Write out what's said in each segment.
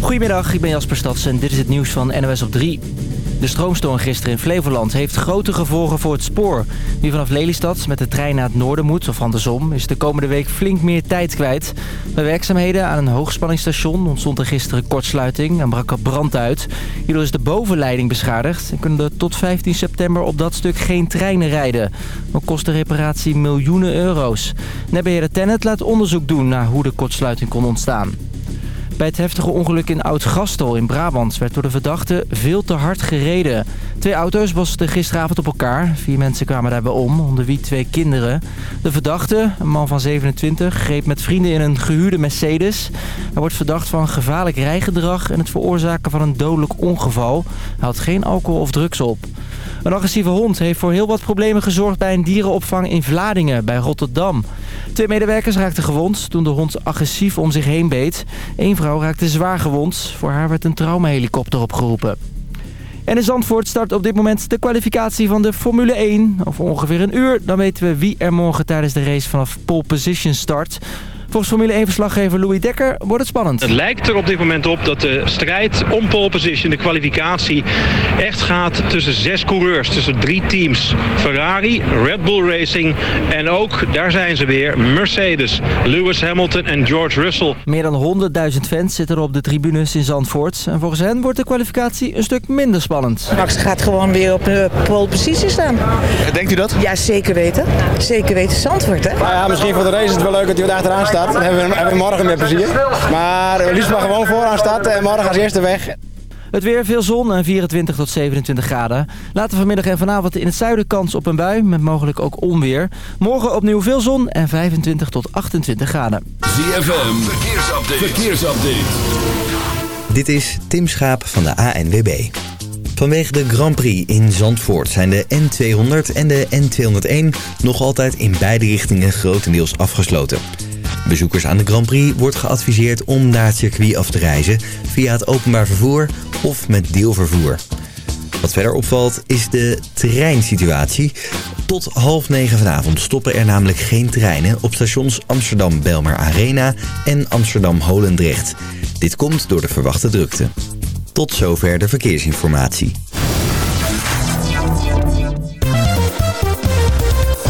Goedemiddag, ik ben Jasper Stads en dit is het nieuws van NOS op 3. De stroomstoring gisteren in Flevoland heeft grote gevolgen voor het spoor. Wie vanaf Lelystad met de trein naar het noorden moet, of andersom... is de komende week flink meer tijd kwijt. Bij werkzaamheden aan een hoogspanningsstation ontstond er gisteren kortsluiting... en brak er brand uit. Hierdoor is de bovenleiding beschadigd... en kunnen er tot 15 september op dat stuk geen treinen rijden. Dan kost de reparatie miljoenen euro's. Netbeheerder Tennet laat onderzoek doen naar hoe de kortsluiting kon ontstaan. Bij het heftige ongeluk in Oud-Gastel in Brabant werd door de verdachte veel te hard gereden. Twee auto's botsten gisteravond op elkaar. Vier mensen kwamen daarbij om, onder wie twee kinderen. De verdachte, een man van 27, greep met vrienden in een gehuurde Mercedes. Hij wordt verdacht van gevaarlijk rijgedrag en het veroorzaken van een dodelijk ongeval. Hij had geen alcohol of drugs op. Een agressieve hond heeft voor heel wat problemen gezorgd bij een dierenopvang in Vladingen, bij Rotterdam. Twee medewerkers raakten gewond toen de hond agressief om zich heen beet. Eén vrouw raakte zwaar gewond. Voor haar werd een traumahelikopter opgeroepen. En in Zandvoort start op dit moment de kwalificatie van de Formule 1. Over ongeveer een uur, dan weten we wie er morgen tijdens de race vanaf pole position start. Volgens Formule 1-verslaggever Louis Dekker wordt het spannend. Het lijkt er op dit moment op dat de strijd om pole position, de kwalificatie, echt gaat tussen zes coureurs, tussen drie teams. Ferrari, Red Bull Racing en ook, daar zijn ze weer, Mercedes, Lewis Hamilton en George Russell. Meer dan 100.000 fans zitten er op de tribunes in Zandvoort. En volgens hen wordt de kwalificatie een stuk minder spannend. Max gaat gewoon weer op de pole position staan. Denkt u dat? Ja, zeker weten. Zeker weten Zandvoort, hè? Nou ja, misschien voor de race is het wel leuk dat hij wat achteraan staat. Dan hebben we, hebben we morgen meer plezier. Maar liefst maar gewoon vooraan staat en morgen als eerste weg. Het weer, veel zon en 24 tot 27 graden. Later vanmiddag en vanavond in het zuiden kans op een bui, met mogelijk ook onweer. Morgen opnieuw veel zon en 25 tot 28 graden. ZFM, verkeersupdate. verkeersupdate. Dit is Tim Schaap van de ANWB. Vanwege de Grand Prix in Zandvoort zijn de N200 en de N201 nog altijd in beide richtingen grotendeels afgesloten. Bezoekers aan de Grand Prix wordt geadviseerd om naar het circuit af te reizen via het openbaar vervoer of met deelvervoer. Wat verder opvalt is de treinsituatie. Tot half negen vanavond stoppen er namelijk geen treinen op stations Amsterdam-Belmer Arena en Amsterdam-Holendrecht. Dit komt door de verwachte drukte. Tot zover de verkeersinformatie.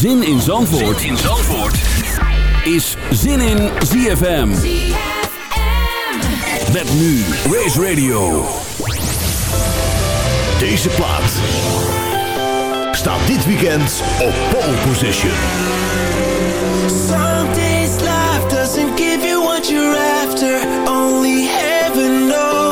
Zin in Zandvoort, in Zandvoort. is Zin in ZFM. Met nu Race Radio. Deze plaat staat dit weekend op pole position. Some days life doesn't give you what you're after. Only heaven knows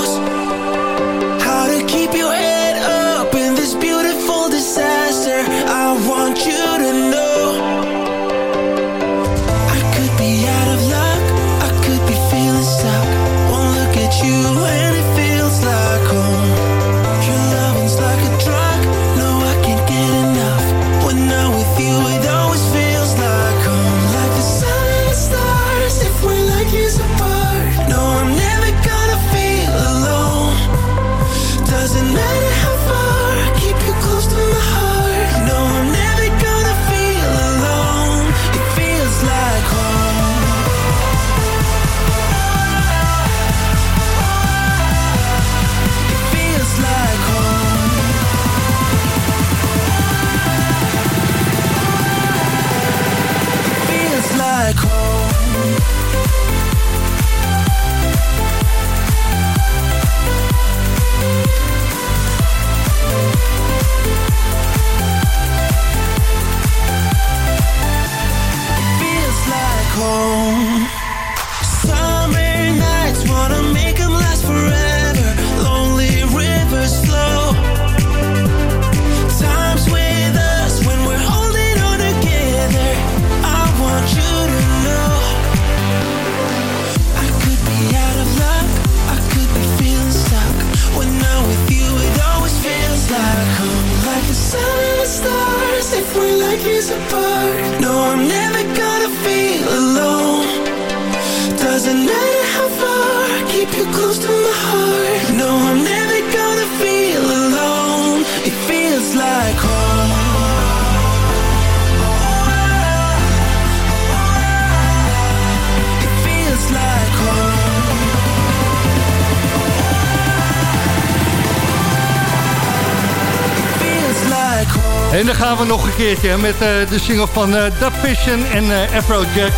keertje met eh, de single van uh, Dub Vision en uh, Afrojack.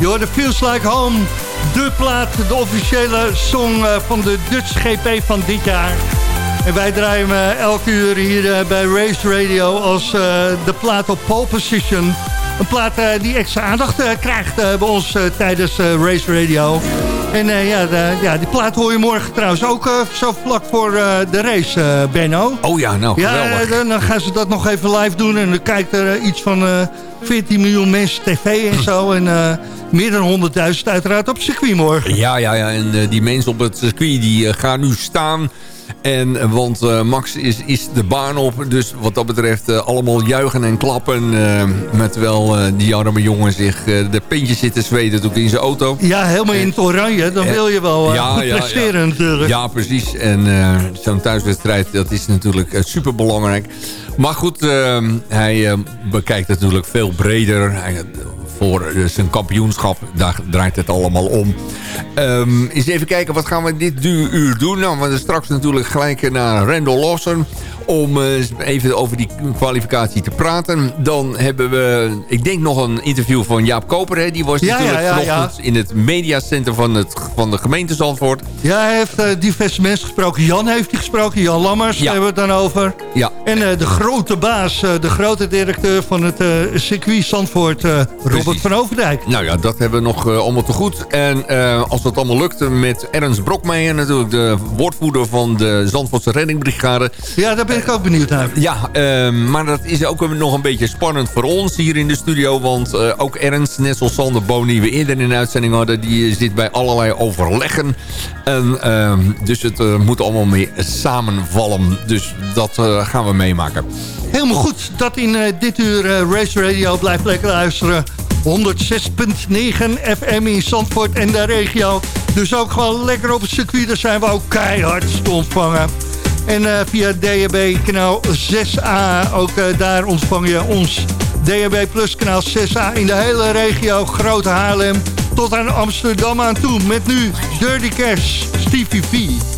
Je hoorde Feels Like Home, de plaat, de officiële song eh, van de Dutch GP van dit jaar. En wij draaien eh, elke uur hier eh, bij Race Radio als eh, de plaat op pole position. Een plaat eh, die extra aandacht eh, krijgt eh, bij ons eh, tijdens eh, Race Radio. En eh, ja, de- ja, die plaat hoor je morgen trouwens ook eh, zo vlak voor eh, de race, Benno. Oh ja, nou, Ja, geweldig. eh, dan gaan ze dat nog even live doen. En dan kijkt er iets van eh 14 miljoen mensen tv en zo. En meer dan 100.000 uiteraard op het circuit morgen. Ja, ja, ja. En die mensen op het circuit die gaan nu staan. En, eh, want eh, Max is, is de baan op. Dus wat dat betreft eh, allemaal juichen en klappen. eh, met terwijl eh, die arme jongen zich de pintjes zit te zweten toen in zijn auto. Ja, helemaal in het oranje. Dan wil je wel ja, ja, presteren ja. natuurlijk. Ja, precies. En zo'n thuiswedstrijd, dat is natuurlijk uh, super belangrijk. Maar goed, hij bekijkt het natuurlijk veel breder. Hij, voor zijn kampioenschap, daar draait het allemaal om. Ehm eens even kijken, wat gaan we dit uur doen? Nou, we straks natuurlijk gelijk naar Randall Lawson om eh, even over die kwalificatie te praten. Dan hebben we, ik denk nog een interview van Jaap Koper. Hè? Die was Ja, natuurlijk ja, ja, ja. vanochtend in het mediacenter van, het, van de gemeente Zandvoort. Ja, hij heeft eh, diverse mensen gesproken. Jan heeft hij gesproken, Jan Lammers hebben we het dan over. Ja. En eh, de grote baas, de grote directeur van het circuit Zandvoort, Robert Precies. van Overdijk. Nou ja, dat hebben we nog allemaal te goed. En als dat allemaal lukt met Ernst Brokmeijer... natuurlijk de woordvoerder van de Zandvoortse reddingbrigade... Ja, daar ben ik ook benieuwd naar. Ja, ehm, maar dat is ook nog een beetje spannend voor ons hier in de studio. Want eh, ook Ernst, net zoals Sander Boon, die we eerder in de uitzending hadden... die zit bij allerlei overleggen. En, ehm, dus het eh, moet allemaal meer samenvallen. Dus dat eh, gaan we meemaken. Helemaal goed, dat in eh, dit uur eh, Race Radio blijft lekker luisteren. 106.9 FM in Zandvoort en de regio. Dus ook gewoon lekker op het circuit, daar zijn we ook keihard te ontvangen. En eh, via DHB kanaal 6A, ook eh, daar ontvang je ons DHB Plus kanaal 6A in de hele regio Grote Haarlem tot aan Amsterdam aan toe. Met nu Dirty Cash, Stevie V.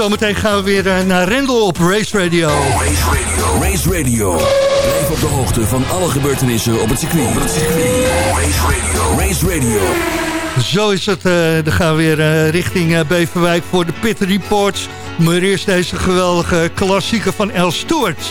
Zometeen gaan we weer eh, naar Rendel op Race Radio. Race Radio. Race Radio. Blijf op de hoogte van alle gebeurtenissen op het circuit. Race Radio. Race Radio. Zo is het. eh, dan gaan we weer eh, richting Beverwijk voor de Pit Reports. Maar eerst deze geweldige klassieker van El Stewart.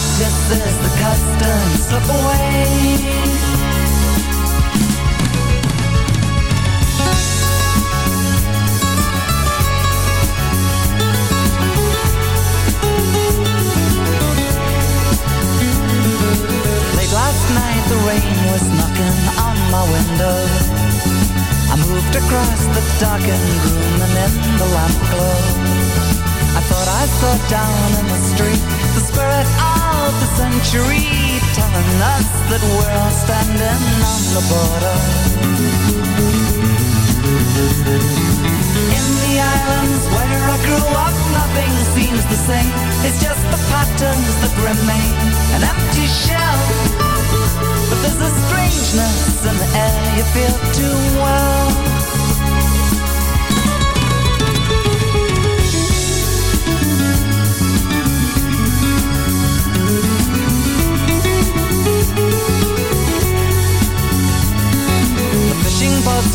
This is the custom slip away. Border. In the islands where I grew up, nothing seems the same. It's just the patterns that remain, an empty shell. But there's a strangeness in the air you feel too well.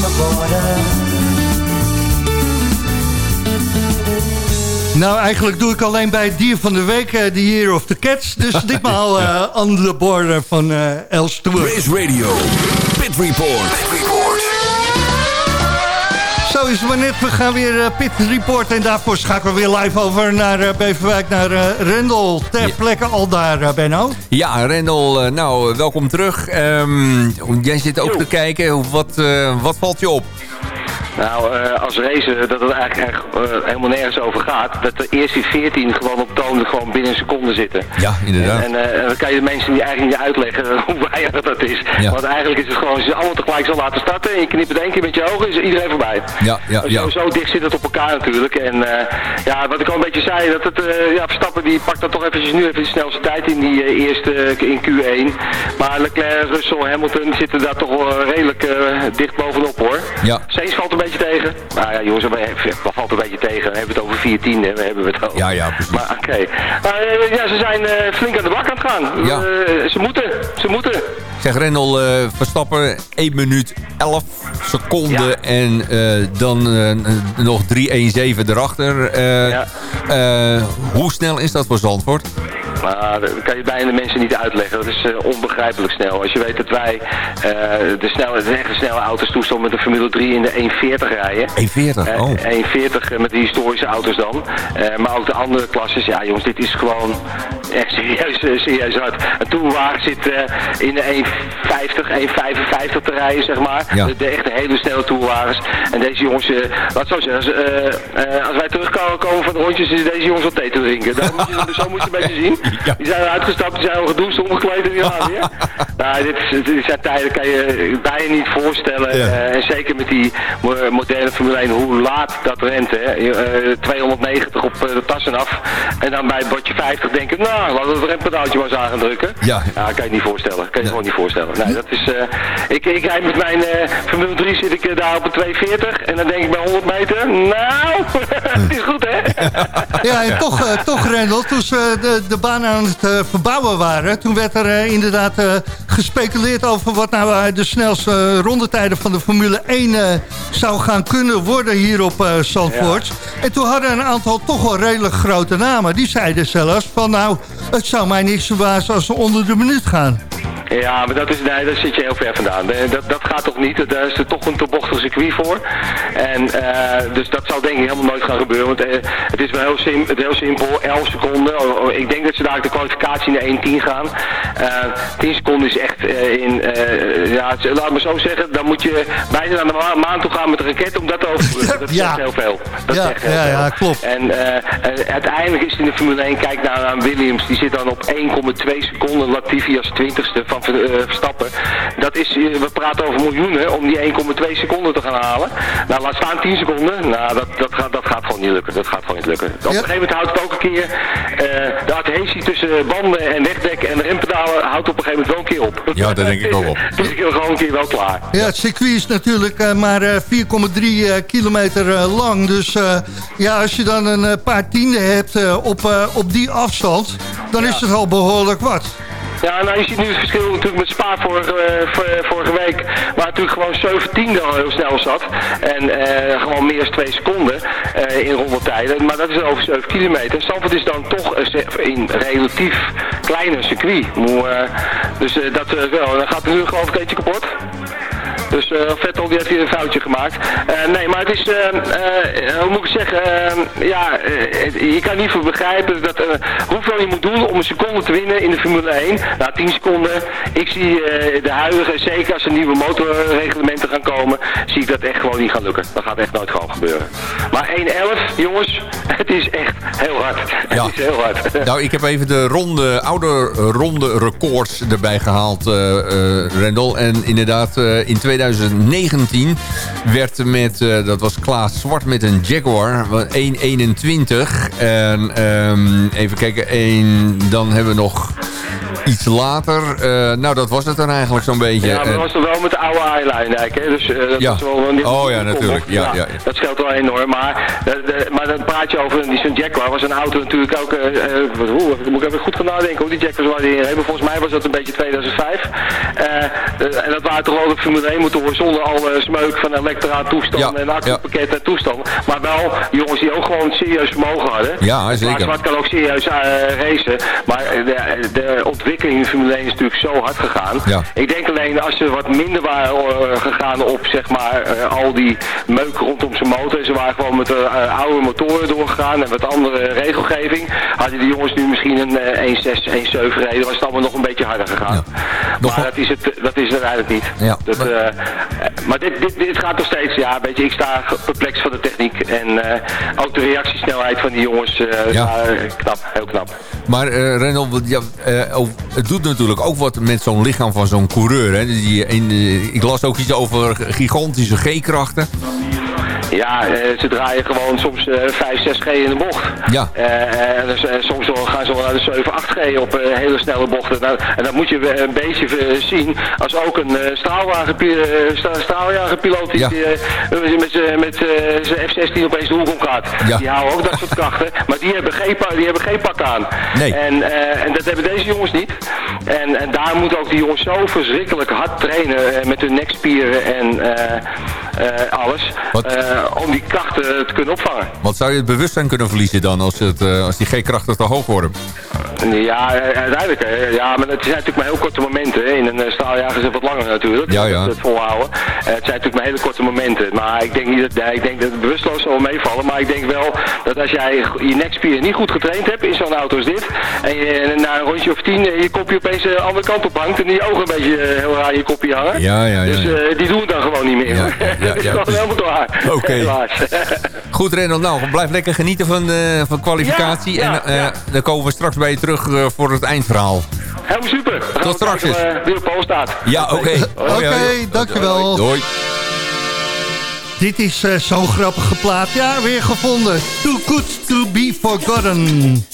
The border. Nou, eigenlijk doe ik alleen bij het dier van de week eh, de Year of the Cats. Dus ditmaal eh on the border van eh El Stewart. Race Radio. Pit Report. Zo is het maar net. We gaan weer eh, Pit Report. En daarvoor schakelen we weer live over naar eh, Beverwijk, naar eh, Rendel. Ter plekke al daar, Benno. Ja, Rendel, nou, welkom terug. Ehm, jij zit ook te kijken. Wat, eh, wat valt je op? Nou, eh, als race dat het eigenlijk echt, eh, helemaal nergens over gaat. Dat de eerste 14 gewoon op toon gewoon binnen een seconde zitten. Ja, inderdaad. En, en eh, dan kan je de mensen die eigenlijk niet uitleggen hoe weinig dat is. Ja. Want eigenlijk is het gewoon, als je ze allemaal tegelijk zal laten starten en je knipt het één keer met je ogen, is iedereen voorbij. Ja, ja, Zo, ja. zo dicht zit het op elkaar natuurlijk. En ja, wat ik al een beetje zei, dat het, ja, Verstappen die pakt dan toch eventjes nu even de snelste tijd in die eerste in Q1. Maar Leclerc, Russell, Hamilton zitten daar toch wel redelijk dicht bovenop hoor. Ja. Sainz valt een beetje tegen. Nou ja, jongens, wat valt een beetje tegen? We hebben het over 14, hè? We hebben het over. Ja, ja, precies. Maar oké. Maar eh, ja, ze zijn eh, flink aan de bak aan het gaan. Ja. Eh, ze moeten, ze moeten. Zeg Rendel, eh, Verstappen 1 minuut 11 seconden en eh, dan eh, nog 3-1-7 erachter. Hoe snel is dat voor Zandvoort? Maar dat kan je bijna de mensen niet uitleggen. Dat is onbegrijpelijk snel. Als je weet dat wij eh, de, snelle, de echte snelle auto's toestaan met de Formule 3 in de 1.40 rijden. 1.40, Eh, oh. 1.40 met de historische auto's dan. Maar ook de andere klasses. Ja jongens, dit is gewoon... echt serieus, serieus hard. Een toerwagen zit in de 1,50, 1,55 te rijden, zeg maar. Ja. De, de echte hele snelle toerwagens. En deze jongens, eh laat het zo zeggen, als, eh, eh, als wij terugkomen komen van de rondjes, is deze jongens al thee te drinken. Moet je, zo moet je een beetje zien. Die zijn uitgestapt, die zijn al gedoucht, omgekleed en die gaan weer. Nou, dit, dit zijn tijden kan je bijna niet voorstellen. Eh, en zeker met die mo- moderne Formule 1, hoe laat dat rent. Hè. Eh, 290 op eh, de tassen af. En dan bij bordje 50 denken, nou, laten we het rempedaaltje maar eens aan gaan drukken. Ja. kan je niet voorstellen. Kan je gewoon niet voorstellen. Nee, dat is, eh, ik, ik rijd met mijn eh, Formule 3 zit ik eh, daar op een 240. En dan denk ik bij 100 meter, nou, het is goed hè. Ja, en toch, eh, toch Rendel, toen ze de, de baan aan het eh, verbouwen waren... toen werd er eh, inderdaad gespeculeerd over wat nou de snelste rondetijden van de Formule 1 eh, zou gaan kunnen worden hier op Zandvoort. En toen hadden een aantal toch wel redelijk grote namen. Die zeiden zelfs van nou, het zou mij niks verbazen als ze onder de minuut gaan. Ja, maar dat is, nee, daar zit je heel ver vandaan. Dat, dat gaat toch niet? Daar is er toch een te bochtig circuit voor. En, dus dat zal denk ik helemaal nooit gaan gebeuren. Want het is wel heel, sim, heel simpel, 11 seconden. Oh, oh, ik denk dat ze daar de kwalificatie naar 1.10 gaan. Eh 10 seconden is echt eh, in, eh, ja, laat me zo zeggen, dan moet je bijna naar de ma- maan toe gaan met een raket om dat. Dat is Ja. echt heel veel. Dat Ja, echt heel ja, veel. ja, klopt. En eh, eh, uiteindelijk is het in de Formule 1, kijk naar aan Williams, die zit dan op 1,2 seconden, Latifi als twintigste van Ver- eh, Verstappen. Dat is, eh, we praten over miljoenen om die 1,2 seconden te gaan halen. Nou, laat staan 10 seconden. Nou, dat, dat, gaat, dat gaat gewoon niet lukken. Dat gaat gewoon niet lukken. Op een gegeven moment houdt het ook een keer, eh, de adhesie tussen banden en wegdek en rempedalen houdt op een gegeven moment wel een keer op. Ja, dat denk ik ook wel. Het is gewoon een keer wel klaar. Ja, het circuit is natuurlijk eh, maar eh, 4,3 eh, kilometer lang. Dus eh, ja, als je dan een paar tienden hebt eh, op, eh, op die afstand... dan is het al behoorlijk wat. Ja, nou je ziet nu het verschil natuurlijk met Spa vorige, eh, vor- vorige week, waar natuurlijk gewoon 17 al heel snel zat. En eh, gewoon meer dan 2 seconden eh, in rondetijden. Maar dat is over 7 kilometer. Stamford is dan toch een relatief kleiner circuit. Eh, dus eh, dat eh, wel. En dan gaat er nu geloof ik eentje kapot. Dus eh, Vettel die heeft hier een foutje gemaakt. Eh, nee, maar het is, eh, hoe moet ik zeggen, ja, je kan niet voor begrijpen dat, hoeveel je moet doen om een seconde te winnen in de Formule 1. Nou, 10 seconden. Ik zie de huidige, zeker als er nieuwe motorreglementen gaan komen, zie ik dat echt gewoon niet gaan lukken. Dat gaat echt nooit gewoon gebeuren. Maar 1.11, jongens, het is echt heel hard. Ja. Het is heel hard. Nou, ik heb even de ronde, oude ronde records erbij gehaald, eh eh, Rendel. En inderdaad, eh, in 2019 werd met, eh, dat was Klaas Zwart met een Jaguar, 1.21. En ehm, even kijken, één, dan hebben we nog iets later. eh, nou, dat was het dan eigenlijk zo'n beetje. Ja, maar dat was toch wel met de oude eyeliner, hè? Dus eh, dat Ja. was wel een Oh ja, natuurlijk. Ja, ja, ja. Dat scheelt wel enorm. Maar, de, maar dan praat je over die zo'n Jaguar. Was een auto natuurlijk ook. hoe, moet ik even goed gaan nadenken hoe die Jaguars waren die hebben. Volgens mij was dat een beetje 2005. Eh, eh, en dat waren toch wel de Formule 1 zonder alle smeuk van elektra toestand Ja, en accupakket en toestand. Maar wel jongens die ook gewoon serieus vermogen hadden. Ja, zeker. Maar Zwart kan ook serieus eh, racen. Maar eh, de, de ontwikkeling in de Formule 1 is natuurlijk zo hard gegaan. Ja. Ik denk alleen als ze wat minder waren eh, gegaan op zeg maar eh, al die meuk rondom zijn motor. Ze waren gewoon met de eh, oude motoren doorgegaan en wat andere regelgeving. Hadden die jongens nu misschien een eh, 1.6, 1.7 reden, was het allemaal nog een beetje harder gegaan. maar dat is, het, dat is het eigenlijk niet. Ja. Dat, eh, eh, maar dit, dit, dit gaat nog steeds, ja, weet je, ik sta perplex van de techniek. En eh, ook de reactiesnelheid van die jongens, eh, Ja. eh, knap, heel knap. Maar eh wat- ja, eh, oh, het doet natuurlijk ook wat met zo'n lichaam van zo'n coureur. Hè? Die, in, eh, ik las ook iets over gigantische G-krachten. Ja, eh, ze draaien gewoon soms eh 5, 6G in de bocht. Ja. Eh, en, eh, soms gaan ze wel naar de 7, 8G op eh, hele snelle bochten. Nou, en dat moet je eh, een beetje eh, zien als ook een eh, straalwagenpi- eh, stra- straaljagerpiloot die Ja. eh, met zijn met, eh, zijn F-16 opeens de hoek om gaat. Ja. Die houden ook dat soort krachten, maar die hebben geen, die hebben geen pak aan. Nee. En, eh, en dat hebben deze jongens niet. En, en daar moeten ook die jongens zo verschrikkelijk hard trainen eh, met hun nekspieren en eh, eh, alles. eh, om die krachten te kunnen opvangen. Wat zou je het bewustzijn kunnen verliezen dan als, het, eh, als die G-krachten te hoog worden? Ja, eh, uiteindelijk. Ja, maar het zijn natuurlijk maar heel korte momenten. hè. In een straaljager is het wat langer natuurlijk. Ja, ja. Dat volhouden. Eh, het zijn natuurlijk maar hele korte momenten. Maar ik denk niet dat, ja, ik denk dat het bewusteloos zal meevallen. Maar ik denk wel dat als jij je nekspieren niet goed getraind hebt in zo'n auto als dit. En je na een rondje of tien je kopje opeens de andere kant op hangt. En die ogen een beetje eh, heel raar in je kopje hangen. Ja, ja, ja. Dus eh, die doen het dan gewoon niet meer. Ja, ja, dat is ja, helemaal klaar. Oké. Goed, Renald. Nou, blijf lekker genieten van de van kwalificatie. Ja, ja, en eh, ja. dan komen we straks bij je terug eh, voor het eindverhaal. Helemaal super. Tot straks eens. eh, Wie op staat. Ja, oké. Oké, dankjewel. Doei. Dit is eh, zo'n grappige plaat. Ja, weer gevonden. Too good to be forgotten.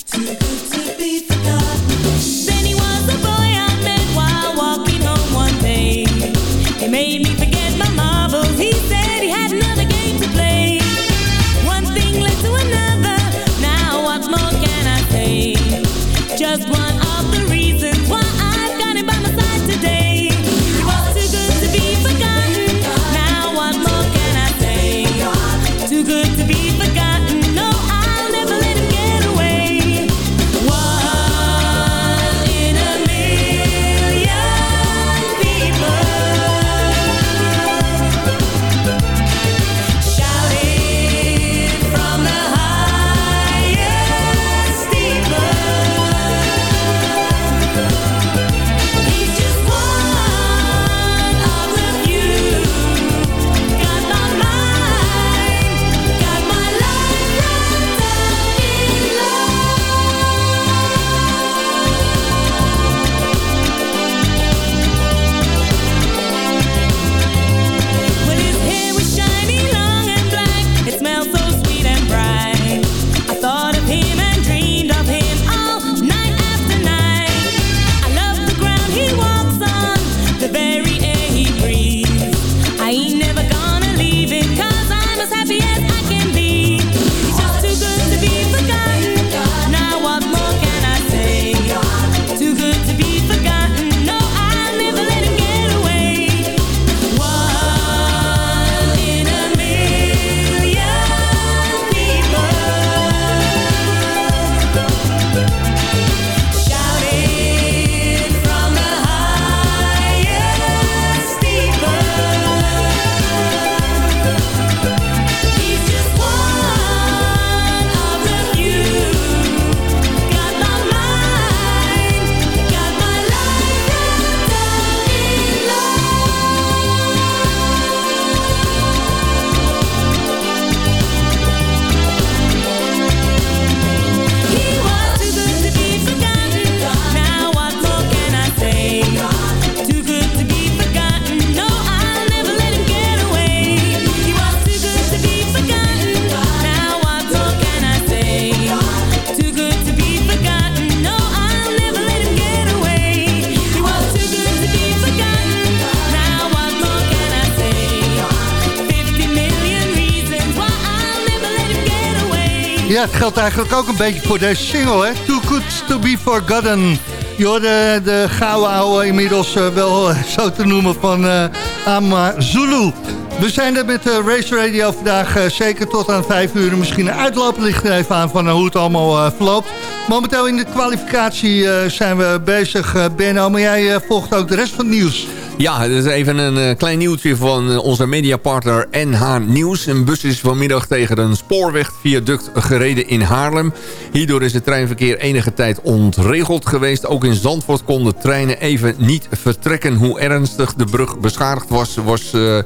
Ja, het geldt eigenlijk ook een beetje voor deze single, hè? Too good to be forgotten. Je hoorde de gouden ouwe inmiddels eh, wel eh, zo te noemen van eh Ama Zulu. We zijn er met de Race Radio vandaag eh, zeker tot aan 5 uur. Misschien een uitloop ligt er even aan van eh, hoe het allemaal eh, verloopt. Momenteel in de kwalificatie eh, zijn we bezig, eh, Benno. Maar jij eh, volgt ook de rest van het nieuws. Ja, dus even een eh, klein nieuwtje van eh, onze mediapartner NH Nieuws. Een bus is vanmiddag tegen een spoorwegviaduct gereden in Haarlem. Hierdoor is het treinverkeer enige tijd ontregeld geweest. Ook in Zandvoort konden treinen even niet vertrekken. Hoe ernstig de brug beschadigd was, was eh,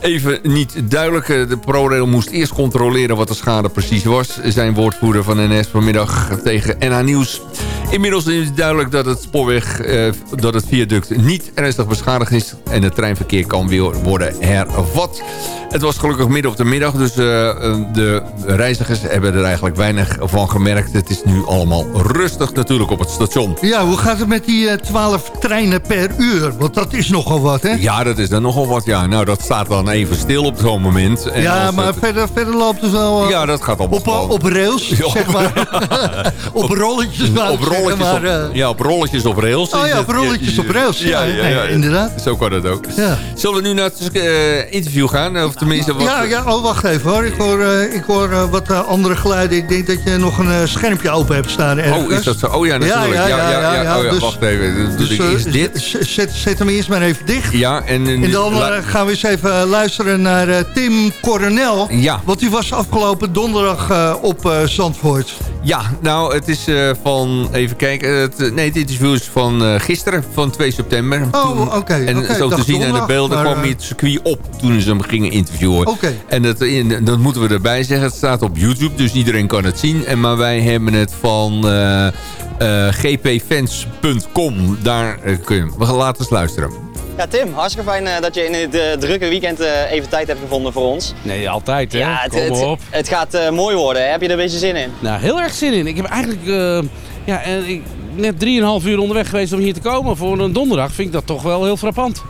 even niet duidelijk. Eh, De ProRail moest eerst controleren wat de schade precies was. Zijn woordvoerder van NS vanmiddag tegen NH Nieuws. Inmiddels is het duidelijk dat het spoorweg, eh, dat het viaduct niet ernstig beschadigd is. En het treinverkeer kan weer worden hervat. Het was gelukkig midden op de middag, dus eh, eh, de reizigers hebben er eigenlijk weinig van gemerkt. Het is nu allemaal rustig natuurlijk op het station. Ja, hoe gaat het met die eh, 12 treinen per uur? Want dat is nogal wat, hè? Ja, dat is dan nogal wat. Ja, nou, dat staat dan even stil op zo'n moment. En ja, maar het- verder, verder loopt het wel Ja, dat gaat op, gewoon. op rails, Ja. zeg maar. op rolletjes, wou op rolletjes, maar, op, eh, ja, op rolletjes op rails. Oh is ja, op rolletjes op rails. Ja, nee, inderdaad. Zo kan het ook. Ja. Zullen we nu naar het eh, interview gaan? Of tenminste wat... Ja, ja, oh, wacht even hoor. Ik hoor, eh, ik hoor wat andere geluiden. Ik denk dat je nog een schermpje open hebt staan. ergens. Oh, is dat zo? Oh ja, natuurlijk. Ja, ja, ja. ja, Oh ja, Dus- wacht even. Dan Dus, eh, eerst dit. Zet, zet hem eerst maar even dicht. Ja, en... En dan gaan we eens even luisteren naar eh, Tim Coronel. Ja. Want die was afgelopen donderdag eh, op eh, Zandvoort. Ja, nou, het is van... Even kijken. Het, nee, het interview is van gisteren, van 2 september. Oh, oké. En zo te zien aan de beelden maar, kwam hij het circuit op toen ze hem gingen interviewen. Oké. En dat, in, dat moeten we erbij zeggen. Het staat op YouTube, dus iedereen kan het zien. En, maar wij hebben het van gpfans.com. Daar kun je... We gaan laten eens luisteren. Ja, Tim, hartstikke fijn eh, dat je in het eh, drukke weekend eh, even tijd hebt gevonden voor ons. Nee, altijd hè. Ja, het, Kom maar het, op. het gaat mooi worden. Heb je er een beetje zin in? Nou, heel erg zin in. Ik heb eigenlijk ja, ik, net 3,5 uur onderweg geweest om hier te komen. Voor een donderdag vind ik dat toch wel heel frappant.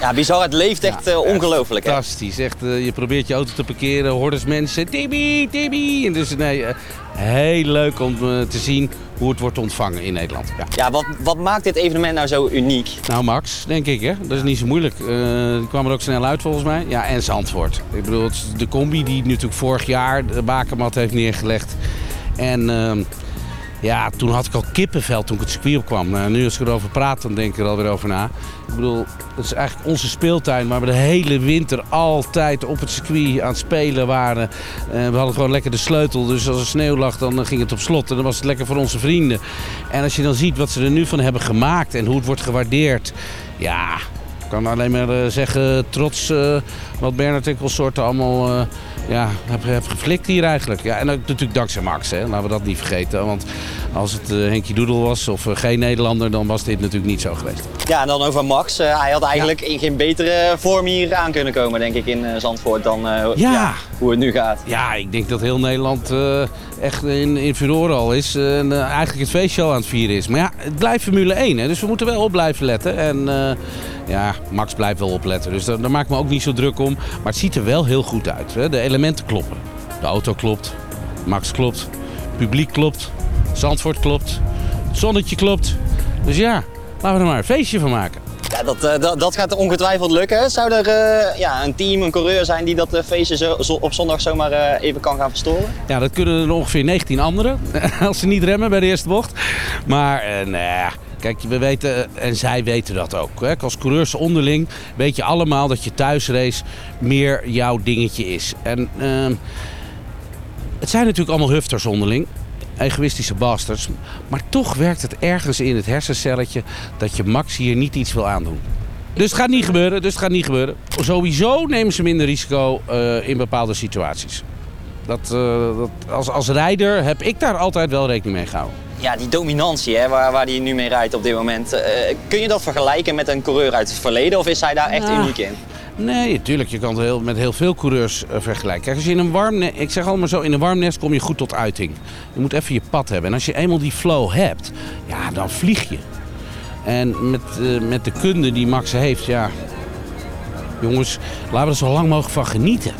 Ja, bizar. Het leeft echt eh, ongelooflijk. Fantastisch. Echt, eh, je probeert je auto te parkeren, hordes mensen. Timmy, Timmy. En dus nee, eh, heel leuk om te zien hoe het wordt ontvangen in Nederland. Ja. Ja, wat, wat maakt dit evenement nou zo uniek? Nou Max, denk ik hè. Dat is niet zo moeilijk. Eh, die kwam er ook snel uit volgens mij. Ja, en Zandvoort. Ik bedoel, de combi die natuurlijk vorig jaar de bakermat heeft neergelegd. En ehm, ja, toen had ik al kippenvel toen ik het circuit opkwam. Nou, nu als ik erover praat, dan denk ik er alweer over na. Ik bedoel, het is eigenlijk onze speeltuin waar we de hele winter altijd op het circuit aan het spelen waren. Eh, we hadden gewoon lekker de sleutel, dus als er sneeuw lag dan eh, ging het op slot. En dan was het lekker voor onze vrienden. En als je dan ziet wat ze er nu van hebben gemaakt en hoe het wordt gewaardeerd. Ja, ik kan alleen maar eh, zeggen, trots wat Bernard en consorten allemaal ja, hebben heb geflikt hier eigenlijk. Ja, en natuurlijk dankzij Max, hè. laten we dat niet vergeten. Want als het eh, Henkie Doedel was of eh, geen Nederlander, dan was dit natuurlijk niet zo geweest. Ja, en dan over Max. Eh, hij had eigenlijk in geen betere vorm hier aan kunnen komen, denk ik, in Zandvoort dan Ja. Hoe het nu gaat. Ja, ik denk dat heel Nederland eh, echt in, in al is. eh, en eh, eigenlijk het feestje al aan het vieren is. Maar ja, het blijft Formule 1. Hè, dus we moeten wel op blijven letten. En ja, Max blijft wel opletten. Dus daar, maak ik me ook niet zo druk om. Maar het ziet er wel heel goed uit. Hè. De elementen kloppen. De auto klopt. Max klopt. Publiek klopt. Zandvoort klopt. Het zonnetje klopt. Dus ja, laten we er maar een feestje van maken. Ja, dat, eh, dat, dat gaat ongetwijfeld lukken. Zou er eh, ja, een team, een coureur zijn die dat eh, feestje zo, op zondag zomaar even kan gaan verstoren? Ja, dat kunnen er ongeveer 19 anderen. Als ze niet remmen bij de eerste bocht. Maar ja, kijk, we weten, en zij weten dat ook. Als coureurs onderling weet je allemaal dat je thuisrace meer jouw dingetje is. En ehm, het zijn natuurlijk allemaal hufters onderling. Egoïstische bastards. Maar toch werkt het ergens in het hersencelletje dat je Max hier niet iets wil aandoen. Dus het gaat niet gebeuren, dus het gaat niet gebeuren. Sowieso nemen ze minder risico eh, in bepaalde situaties. Dat, eh, dat, als, als rijder heb ik daar altijd wel rekening mee gehouden. Ja, die dominantie hè, waar, waar hij nu mee rijdt op dit moment. eh, kun je dat vergelijken met een coureur uit het verleden of is hij daar echt Ja. uniek in? Nee, natuurlijk. Je kan het heel, met heel veel coureurs eh, vergelijken. Kijk, als je in een warm nest, ik zeg allemaal zo, in een warm nest kom je goed tot uiting. Je moet even je pad hebben. En als je eenmaal die flow hebt, ja, dan vlieg je. En met, eh, met de kunde die Max heeft, ja, jongens, laten we er zo lang mogelijk van genieten.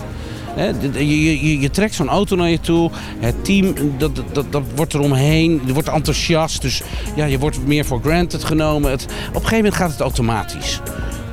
Je, je, je trekt zo'n auto naar je toe. Het team, dat, dat, dat wordt eromheen. Je wordt enthousiast. Dus ja, je wordt meer voor granted genomen. Het, op een gegeven moment gaat het automatisch.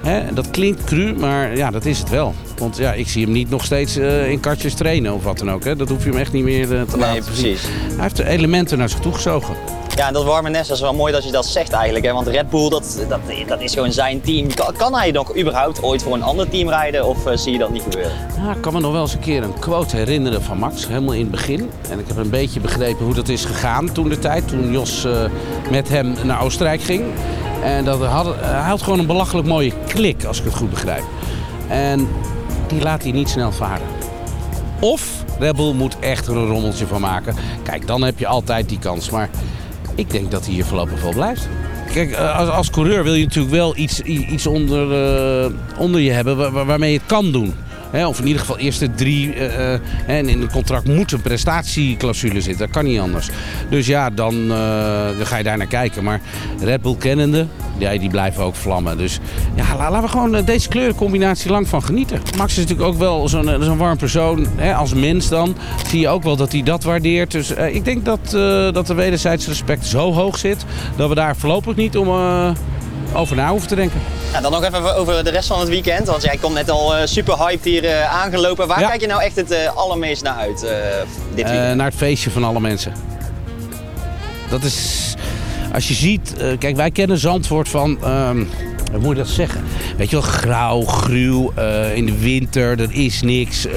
Hè, dat klinkt cru, maar ja, dat is het wel. Want ja, ik zie hem niet nog steeds eh, in kartjes trainen of wat dan ook. Hè. Dat hoef je hem echt niet meer eh, te Nee, laten zien. precies. Hij heeft de elementen naar zich toe gezogen. Ja, en dat warme nest, is wel mooi dat je dat zegt eigenlijk. Hè? Want Red Bull, dat, dat, dat is gewoon zijn team. Kan, hij nog überhaupt ooit voor een ander team rijden of eh, zie je dat niet gebeuren? Ik kan me nog wel eens een keer een quote herinneren van Max, helemaal in het begin. En ik heb een beetje begrepen hoe dat is gegaan toen de tijd, toen Jos eh, met hem naar Oostenrijk ging. En dat had, hij had gewoon een belachelijk mooie klik, als ik het goed begrijp. En die laat hij niet snel varen. Of Red Bull moet echt er een rommeltje van maken. Kijk, dan heb je altijd die kans. Maar ik denk dat hij hier voorlopig wel blijft. Kijk, eh, als, als coureur wil je natuurlijk wel iets, iets onder, eh, onder je hebben wa- wa- waarmee je het kan doen. Hè, of in ieder geval eerste drie. eh, eh, en in het contract moet een prestatieclausule zitten. Dat kan niet anders. Dus ja, dan, eh, dan ga je daar naar kijken. Maar Red Bull kennende, ja, die blijven ook vlammen. Dus ja, la- laten we gewoon deze kleurencombinatie lang van genieten. Max is natuurlijk ook wel zo'n warm persoon. Hè, als mens dan zie je ook wel dat hij dat waardeert. Dus ik denk dat, dat de wederzijds respect zo hoog zit... dat we daar voorlopig niet om... over na hoeven te denken. Ja, dan nog even over de rest van het weekend. Want jij komt net al eh, super hyped hier eh, aangelopen. Waar Ja. kijk je nou echt het eh, allermeest naar uit dit weekend? naar het feestje van alle mensen. Dat is, als je ziet, kijk wij kennen Zandvoort van, ehm, hoe moet je dat zeggen? Weet je wel, grauw, gruw, in de winter, er is niks.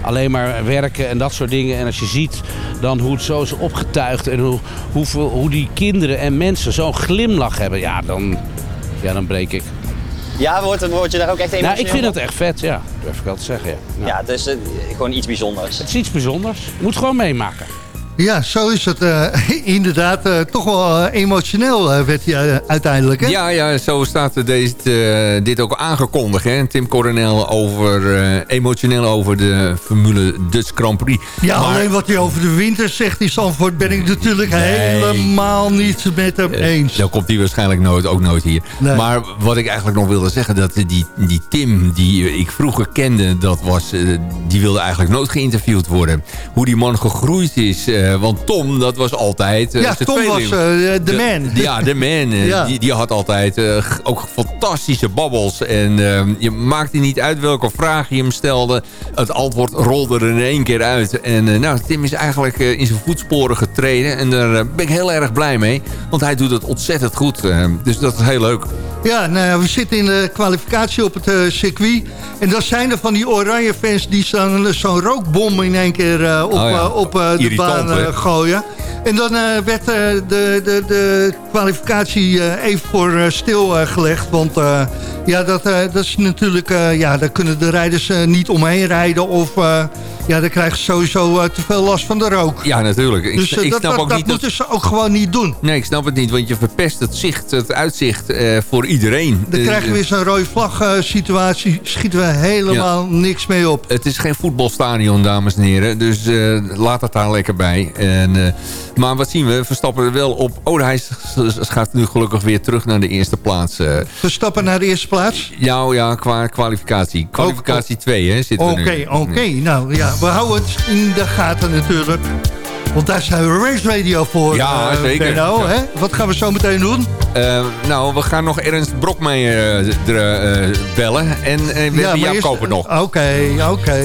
alleen maar werken en dat soort dingen. En als je ziet dan hoe het zo is opgetuigd en hoe, hoeveel, hoe die kinderen en mensen zo'n glimlach hebben. Ja, dan, ja, dan breek ik. Ja, word, word je daar ook echt emotioneel Nou, ik vind het echt vet, ja. Durf ik wel te zeggen, ja. Ja, dus eh, gewoon iets bijzonders. Het is iets bijzonders. Je moet gewoon meemaken. Ja, zo is het eh, inderdaad. eh, toch wel eh, emotioneel werd hij uiteindelijk. Hè? Ja, ja, zo staat deze, eh, dit ook aangekondigd. Hè? Tim Coronel over, emotioneel over de Formule Dutch Grand Prix. Ja, Maar- alleen wat hij over de winter zegt in Zandvoort... ben ik natuurlijk helemaal niet met hem eens. Dan komt hij waarschijnlijk nooit, ook nooit hier. Nee. Maar wat ik eigenlijk nog wilde zeggen... dat die, die Tim, die ik vroeger kende... Dat was, die wilde eigenlijk nooit geïnterviewd worden. Hoe die man gegroeid is. Eh, want Tom, dat was altijd... eh, Ja, Tom tweeling. was, eh, de man. Ja, de man. Ja. Die, die had altijd ook fantastische babbels. En eh, je maakte niet uit welke vraag je hem stelde. Het antwoord rolde er in één keer uit. En nou, Tim is eigenlijk in zijn voetsporen getreden. En daar ben ik heel erg blij mee. Want hij doet het ontzettend goed. eh, dus dat is heel leuk. Ja, nou we zitten in de kwalificatie op het eh, circuit. En dan zijn er van die oranje fans die zo'n zo'n rookbom in één keer eh, op, Oh ja. eh, op eh, de Irritant, baan eh, gooien. En dan eh, werd eh, de, de, de kwalificatie eh, even voor eh, stil eh, gelegd. Want eh, ja, dat, eh, dat is natuurlijk... eh, ja, daar kunnen de rijders eh, niet omheen rijden. Of eh, ja, dan krijgen ze sowieso eh, te veel last van de rook. Ja, natuurlijk. Ik, dus eh, ik dat, snap dat, ook dat niet dat... moeten ze ook gewoon niet doen. Nee, ik snap het niet. Want je verpest het zicht, het uitzicht eh, voor iedereen. Dan krijgen we weer zo'n rode vlag situatie. Schieten we helemaal niks mee op. Het is geen voetbalstadion, dames en heren. Dus laat het daar lekker bij. En, maar wat zien we? Verstappen er wel op. Oh, hij gaat nu gelukkig weer terug naar de eerste plaats. eh. Verstappen naar de eerste plaats. ja, ja, qua kwalificatie. Kwalificatie 2, hè, zitten Oké, we nu. oké. Nou ja, we houden het in de gaten natuurlijk. Want daar zijn we Race Radio voor. Ja, eh, zeker. Benno, Ja. hè? Wat gaan we zo meteen doen? Eh, nou, we gaan nog Ernst Brokmeijer eh, bellen. En we hebben Jaap eerst- Koper nog. Oké, oké.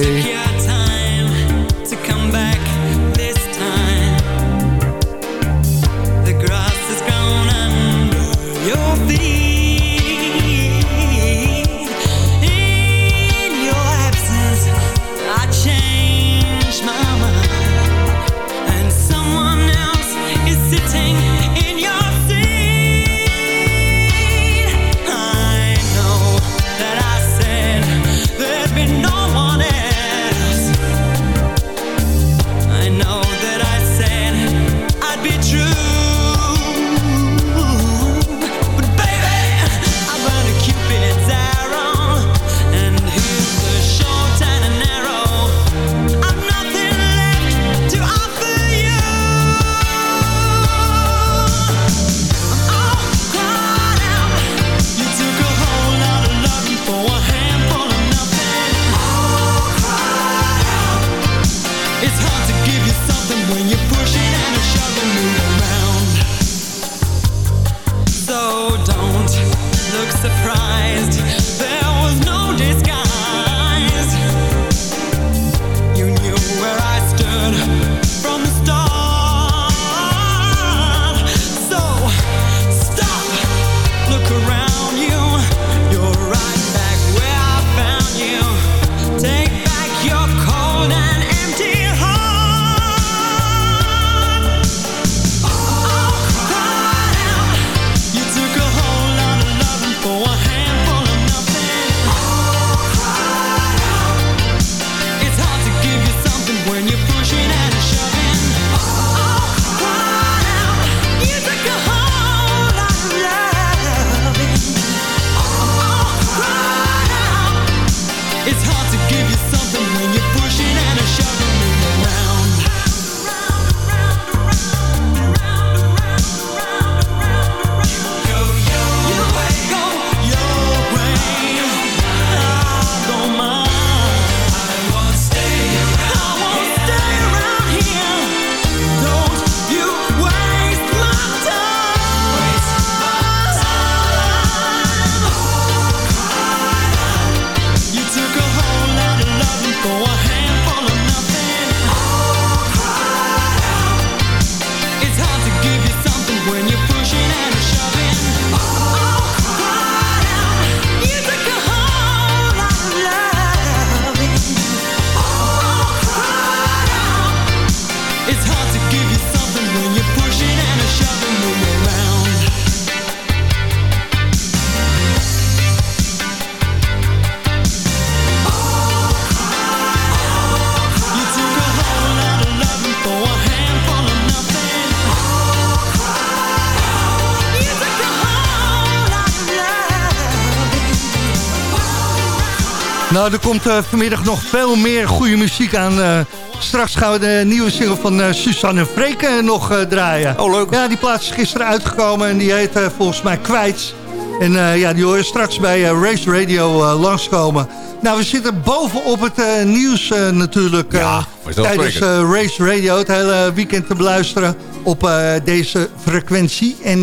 Nou, er komt eh, vanmiddag nog veel meer goede muziek aan. eh. straks gaan we de nieuwe single van eh, Suzanne Vreken nog draaien. Oh, leuk. Ja, die plaats is gisteren uitgekomen en die heet volgens mij Kwijt. En ja, die hoor je straks bij Race Radio langskomen. Nou, we zitten bovenop het nieuws natuurlijk. eh, tijdens Race Radio het hele weekend te beluisteren op deze frequentie. En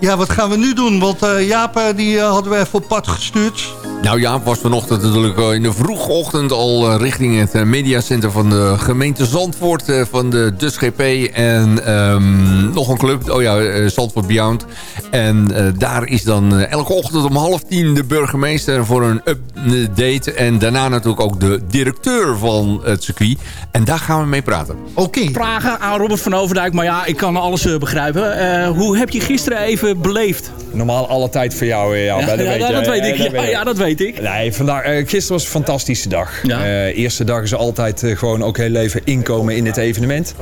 ja, wat gaan we nu doen? Want Jaap, die hadden we even op pad gestuurd. Nou ja, was vanochtend natuurlijk eh, in de vroege ochtend al eh, richting het eh, mediacenter van de gemeente Zandvoort eh, van de Dus GP en ehm, nog een club, oh ja, Zandvoort Beyond. En eh, daar is dan elke ochtend om half tien de burgemeester voor een update en daarna natuurlijk ook de directeur van het circuit. En daar gaan we mee praten. Oké. Vragen aan Robert van Overdijk, maar ja, ik kan alles begrijpen. Eh, hoe heb je gisteren even beleefd? Normaal alle tijd voor jou. Ja, dat ja, weet dat weet ik. Ja, Ja, ja, dat weet ik. Nee, vandaag, eh, gisteren was een fantastische dag. Eh, eerste dag is altijd eh, gewoon ook heel even inkomen in het evenement.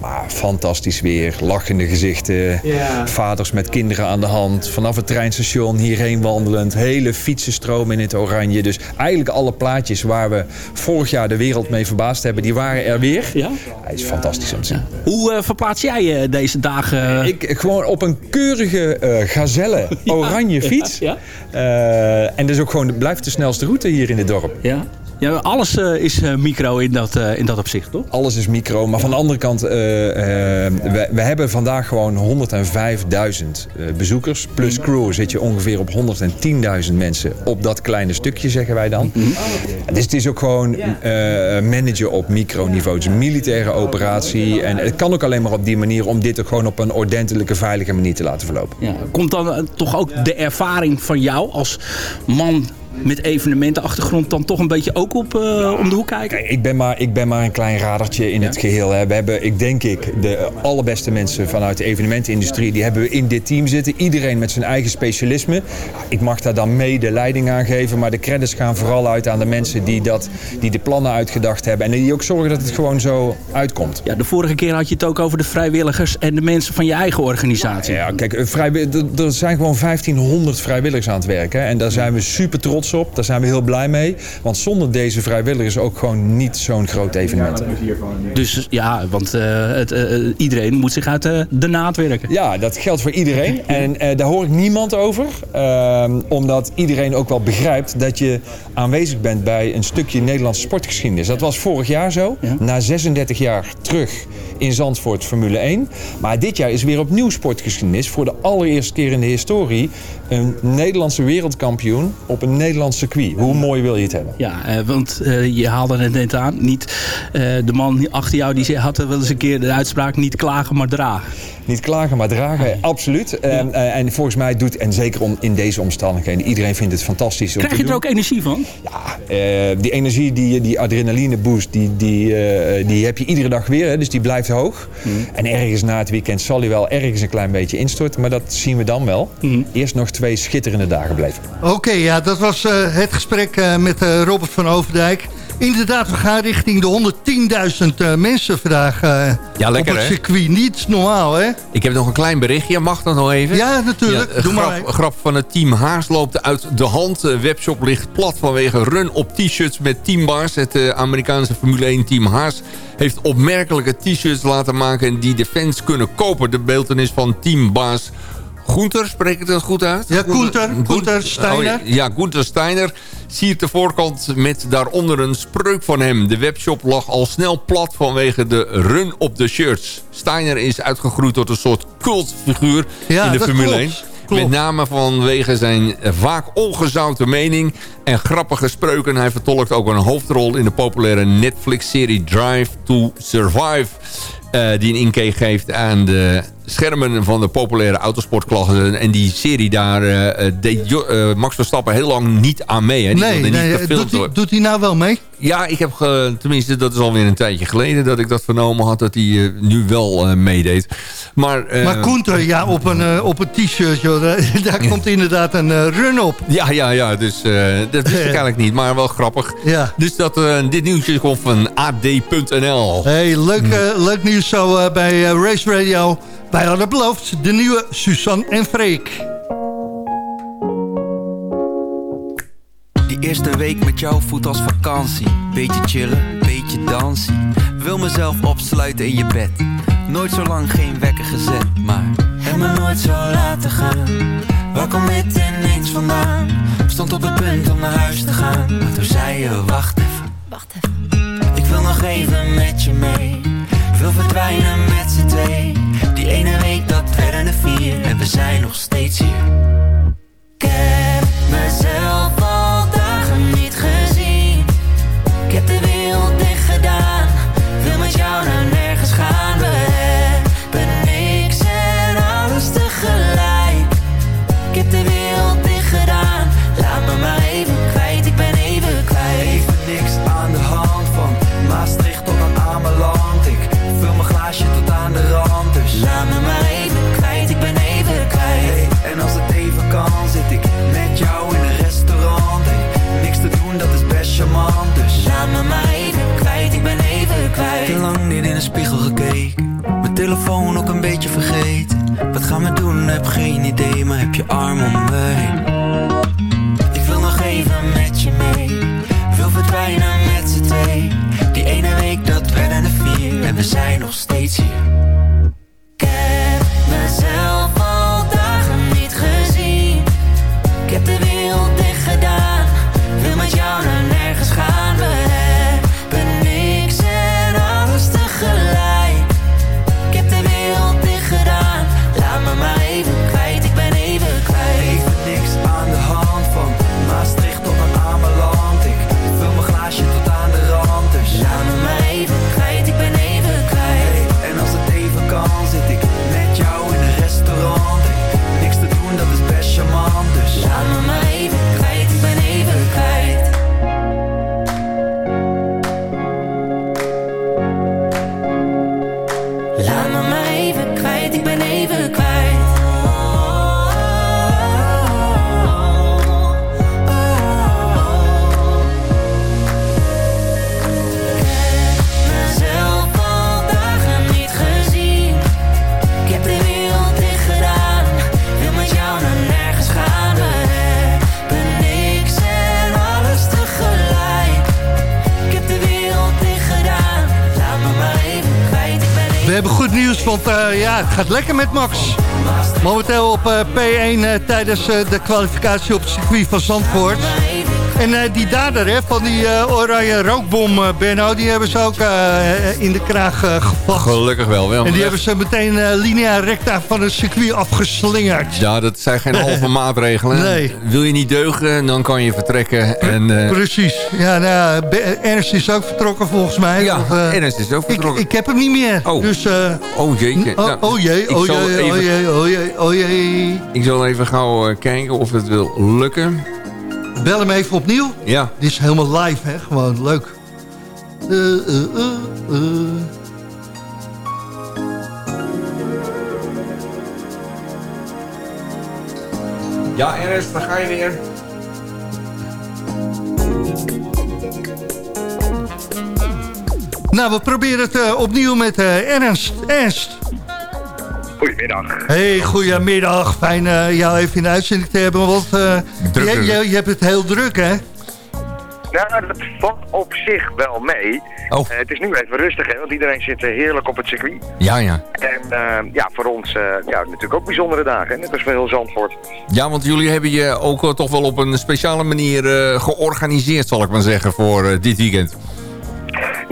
Maar fantastisch weer, lachende gezichten, Ja. vaders met kinderen aan de hand. Vanaf het treinstation hierheen wandelend, hele fietsenstroom in het oranje. Dus eigenlijk alle plaatjes waar we vorig jaar de wereld mee verbaasd hebben, die waren er weer. Ja? Hij is fantastisch om te zien. Hoe eh, verplaats jij je deze dagen? Ik gewoon op een keurige eh, gazelle oranje fiets. Eh, en dus ook gewoon blijft de snelste route hier in het dorp. Ja. Ja, alles eh, is eh, micro in dat, eh, in dat opzicht, toch? Alles is micro, maar van de andere kant, we, we hebben vandaag gewoon 105.000 eh, bezoekers. Plus crew zit je ongeveer op 110.000 mensen op dat kleine stukje, zeggen wij dan. Dus het is ook gewoon eh, managen op microniveau. Het is een militaire operatie. En het kan ook alleen maar op die manier om dit ook gewoon op een ordentelijke, veilige manier te laten verlopen. Ja. Komt dan toch ook de ervaring van jou als man met evenementenachtergrond dan toch een beetje ook op eh, om de hoek kijken? Kijk, ik ben maar, ik ben maar een klein radertje in het geheel. Hè. We hebben, ik denk ik, de allerbeste mensen vanuit de evenementenindustrie... die hebben we in dit team zitten. Iedereen met zijn eigen specialisme. Ik mag daar dan mee de leiding aan geven... maar de credits gaan vooral uit aan de mensen die, dat, die de plannen uitgedacht hebben... en die ook zorgen dat het gewoon zo uitkomt. Ja, de vorige keer had je het ook over de vrijwilligers en de mensen van je eigen organisatie. Ja, kijk, vrijwi- er- zijn gewoon 1500 vrijwilligers aan het werk. Hè? En daar zijn we super trots op. Daar zijn we heel blij mee. Want zonder deze vrijwilligers ook gewoon niet zo'n groot evenement. Dus ja, want eh, het, eh, eh, iedereen moet zich uit de naad werken. Ja, dat geldt voor iedereen. En eh, daar hoor ik niemand over. Ehm, omdat iedereen ook wel begrijpt dat je aanwezig bent bij een stukje Nederlandse sportgeschiedenis. Dat was vorig jaar zo. Na 36 jaar terug in Zandvoort Formule 1. Maar dit jaar is weer opnieuw sportgeschiedenis. Voor de allereerste keer in de historie een Nederlandse wereldkampioen op een Nederlands circuit. Hoe mooi wil je het hebben? Ja, eh, want eh, je haalde het net aan. Niet, eh, de man achter jou die had wel eens een keer de uitspraak niet klagen maar dragen. Niet klagen, maar dragen, absoluut. En, eh, en volgens mij doet, en zeker om, in deze omstandigheden, iedereen vindt het fantastisch om Krijg te je er doen. ook energie van? Eh, die energie, die, die adrenaline boost, die, die, eh, die heb je iedere dag weer. Hè, dus die blijft hoog. En ergens na het weekend zal hij wel ergens een klein beetje instorten. Maar dat zien we dan wel. Eerst nog twee schitterende dagen blijven. Oké, ja, dat was eh, het gesprek eh, met eh, Robert van Overdijk. Inderdaad, we gaan richting de 110.000 eh, mensen vandaag eh, Ja, lekker, op het hè? circuit. Niet normaal, hè? Ik heb nog een klein berichtje. Mag dat nog even? Ja, natuurlijk. Ja, Doe grap, maar. grap van het team Haas loopt uit de hand. De webshop ligt plat vanwege run op t-shirts met teambars. Het eh, Amerikaanse Formule 1 team Haas heeft opmerkelijke t-shirts laten maken... die de fans kunnen kopen. De beeldenis van teambaas Gunther, spreek ik dat goed uit? Ja, Gunther, Gunther Steiner. Oh, ja, Gunther Steiner siert de voorkant met daaronder een spreuk van hem. De webshop lag al snel plat vanwege de run op de shirts. Steiner is uitgegroeid tot een soort cultfiguur Ja, in de Formule klopt. 1. Klopt. Met name vanwege zijn vaak ongezouten mening en grappige spreuken. Hij vertolkt ook een hoofdrol in de populaire Netflix-serie Drive to Survive. eh, die een inkijk geeft aan de schermen van de populaire autosportklassen. En die serie daar eh, eh, deed eh, Max Verstappen heel lang niet aan mee. Hè. Die Nee, niet nee doet, hij, doet hij nou wel mee? Ja, ik heb, tenminste, dat is alweer een tijdje geleden dat ik dat vernomen had, dat hij nu wel meedeed. Maar, maar Koenter, ja, op een, op een t-shirt, daar, komt inderdaad een run op. Ja, ja, ja. Dus dat wist ik eigenlijk niet. Maar wel grappig. Ja. Dus dat, dit nieuwtje komt van ad.nl. Hey, leuk, eh, leuk nieuws zo bij Race Radio. Wij hadden beloofd, de nieuwe Suzanne en Freek. Die eerste week met jou voelt als vakantie. Beetje chillen, beetje dansen. Wil mezelf opsluiten in je bed. Nooit zo lang geen wekker gezet, maar heb me nooit zo laten gaan. Waar komt dit ineens vandaan? Stond op het punt om naar huis te gaan, maar toen zei je wacht even. Wacht even. Ik wil nog even met je mee. Wil verdwijnen met z'n twee. Die ene week dat werden er vier en we zijn nog steeds hier. Ik heb mezelf spiegel gekeken. Mijn telefoon ook een beetje vergeten. Wat gaan we doen? Heb geen idee, maar heb je arm om heen. Ik wil nog even met je mee. Wil verdwijnen met z'n twee. Die ene week dat werden er vier. En we zijn nog steeds hier. Ik heb mezelf al dagen niet gezien. Ik heb de wereld dicht gedaan. Wil met jou naar nergens gaan. Het gaat lekker met Max. Momenteel op eh, P1 eh, tijdens eh, de kwalificatie op het circuit van Zandvoort. En eh, die dader hè, van die eh, oranje rookbom, eh, Benno, die hebben ze ook in de kraag gevat. Gelukkig wel. wel. En die hebben ze meteen linea recta van het circuit afgeslingerd. Ja, dat zijn geen halve maatregelen. Nee. Wil je niet deugen, dan kan je vertrekken. En, Precies. Ja, nou, Ernst is ook vertrokken volgens mij. Ja, Ernst is ook vertrokken. Ik, ik heb hem niet meer. Dus, eh, oh jeetje. oh, Nou, oh jee, oh jee, oh jee, oh jee, oh jee. Ik zal even gauw kijken of het wil lukken. Bel hem even opnieuw. Ja. Dit is helemaal live, hè? Gewoon leuk. Eh, eh, eh. Ja, Ernst, daar ga je weer. Nou, we proberen het opnieuw met Ernst. Ernst. Goedemiddag. Hey, goedemiddag. Fijn eh, jou even in de uitzending te hebben. Want eh, Druk, je, je, je hebt het heel druk, hè? Nou, dat valt op zich wel mee. Oh. Eh, het is nu even rustig, hè, want iedereen zit eh, heerlijk op het circuit. Ja, ja. En eh, ja, voor ons eh, ja, natuurlijk ook bijzondere dagen, net als voor heel Zandvoort. Ja, want jullie hebben je ook toch wel op een speciale manier eh, georganiseerd, zal ik maar zeggen, voor dit weekend.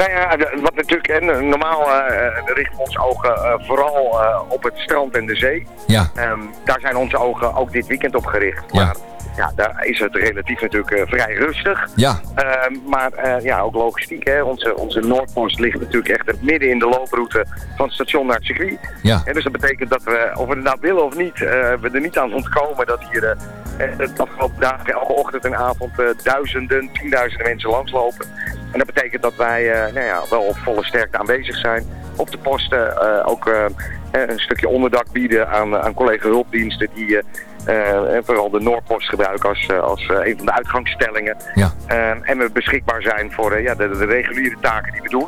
Nou ja, wat natuurlijk, en normaal eh, eh, richten we onze ogen eh, vooral op het strand en de zee. Ja. Ehm, daar zijn onze ogen ook dit weekend op gericht. Maar ja, daar is het relatief natuurlijk vrij rustig. Ja. Ehm, maar ja, ook logistiek. Hè. Onze, onze Noordpost ligt natuurlijk echt midden in de looproute van het station naar het circuit. Ja. En dus dat betekent dat we, of we het nou willen of niet, we er niet aan ontkomen dat hier de afgelopen dagen elke ochtend en avond duizenden, tienduizenden mensen langslopen. En dat betekent dat wij eh, nou ja, wel op volle sterkte aanwezig zijn. Op de posten eh, ook eh, een stukje onderdak bieden aan, aan collega hulpdiensten die en vooral de Noordpost gebruiken als, als een van de uitgangsstellingen. Ja. En we beschikbaar zijn voor ja, de, de reguliere taken die we doen.